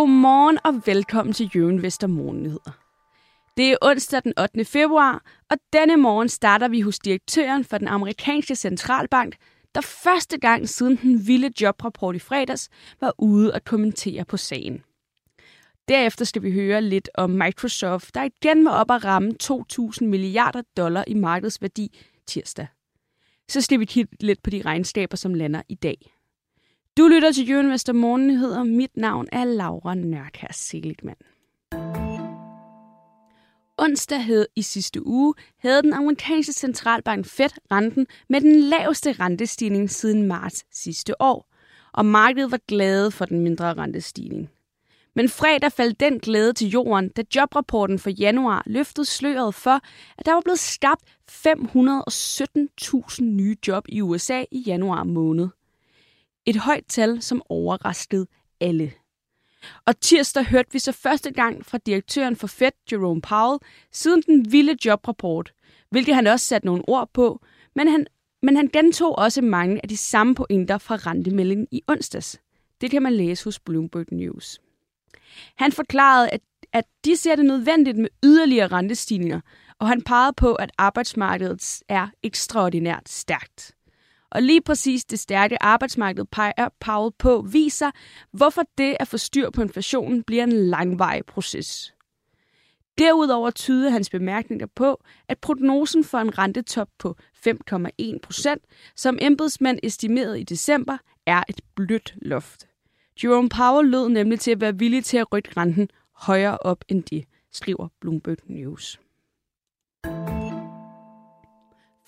Godmorgen og velkommen til Jørgen Vester Morgennyheder. Det er onsdag den 8. februar, og denne morgen starter vi hos direktøren for den amerikanske centralbank, der første gang siden den vilde jobrapport i fredags var ude at kommentere på sagen. Derefter skal vi høre lidt om Microsoft, der igen var op at ramme 2.000 milliarder dollar i markedsværdi tirsdag. Så skal vi kigge lidt på de regnskaber, som lander i dag. Du lytter til Jørgen Vester Morgennyheder. Mit navn er Laura Nørkær Seligman. Onsdag hed i sidste uge havde den amerikanske centralbank Fed renten med den laveste rentestigning siden marts sidste år, og markedet var glade for den mindre rentestigning. Men fredag faldt den glæde til jorden, da jobrapporten for januar løftede sløret for, at der var blevet skabt 517.000 nye job i USA i januar måned. Et højt tal, som overraskede alle. Og tirsdag hørte vi så første gang fra direktøren for Fed, Jerome Powell, siden den vilde jobrapport, hvilket han også satte nogle ord på, men han, men han gentog også mange af de samme pointer fra rentemeldingen i onsdags. Det kan man læse hos Bloomberg News. Han forklarede, at, at de ser det nødvendigt med yderligere rentestigninger, og han pegede på, at arbejdsmarkedet er ekstraordinært stærkt. Og lige præcis det stærke arbejdsmarked peger Powell på viser, hvorfor det at få styr på inflationen bliver en langvarig proces. Derudover tyder hans bemærkninger på, at prognosen for en rentetop på 5,1 procent, som embedsmænd estimerede i december, er et blødt loft. Jerome Powell lød nemlig til at være villig til at rykke renten højere op end det, skriver Bloomberg News.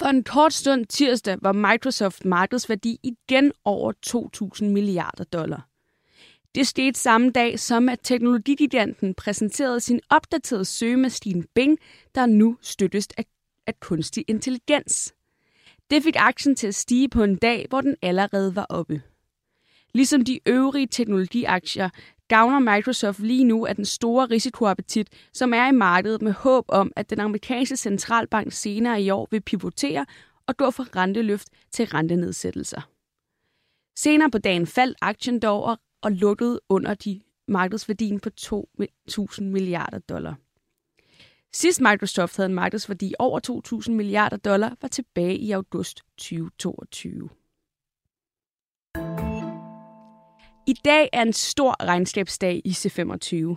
For en kort stund tirsdag var Microsoft markedsværdi igen over 2.000 milliarder dollar. Det skete samme dag, som at teknologigiganten præsenterede sin opdaterede søgemaskine Bing, der nu støttes af, af kunstig intelligens. Det fik aktien til at stige på en dag, hvor den allerede var oppe. Ligesom de øvrige teknologiaktier gavner Microsoft lige nu af den store risikoappetit, som er i markedet med håb om, at den amerikanske centralbank senere i år vil pivotere og gå fra renteløft til rentenedsættelser. Senere på dagen faldt aktien dog og lukkede under de markedsværdien på 2.000 milliarder dollar. Sidst Microsoft havde en markedsværdi over 2.000 milliarder dollar, var tilbage i august 2022. I dag er en stor regnskabsdag i C25.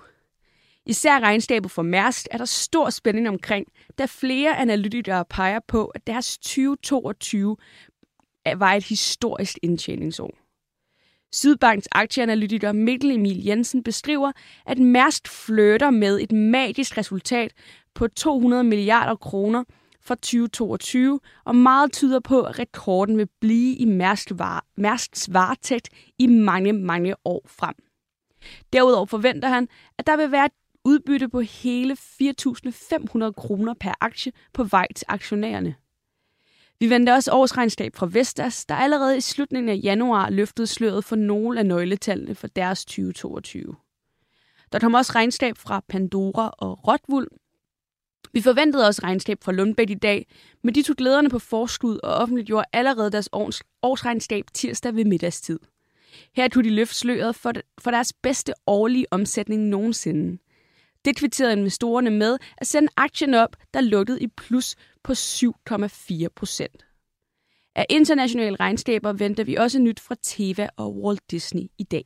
Især regnskabet for Mærsk er der stor spænding omkring, da flere analytikere peger på, at deres 2022 var et historisk indtjeningsår. Sydbanks aktieanalytiker Mikkel Emil Jensen beskriver, at Mærsk flytter med et magisk resultat på 200 milliarder kroner – for 2022, og meget tyder på, at rekorden vil blive i Mærsks varetægt i mange, mange år frem. Derudover forventer han, at der vil være et udbytte på hele 4.500 kroner per aktie på vej til aktionærerne. Vi venter også årsregnskab fra Vestas, der allerede i slutningen af januar løftede sløret for nogle af nøgletallene for deres 2022. Der kommer også regnskab fra Pandora og Rotvuld, vi forventede også regnskab fra Lundbæk i dag, men de tog glæderne på forskud og offentliggjorde allerede deres års, årsregnskab tirsdag ved middagstid. Her tog de løft sløret for, for deres bedste årlige omsætning nogensinde. Det kvitterede investorerne med at sende aktien op, der lukkede i plus på 7,4 procent. Af internationale regnskaber venter vi også nyt fra Teva og Walt Disney i dag.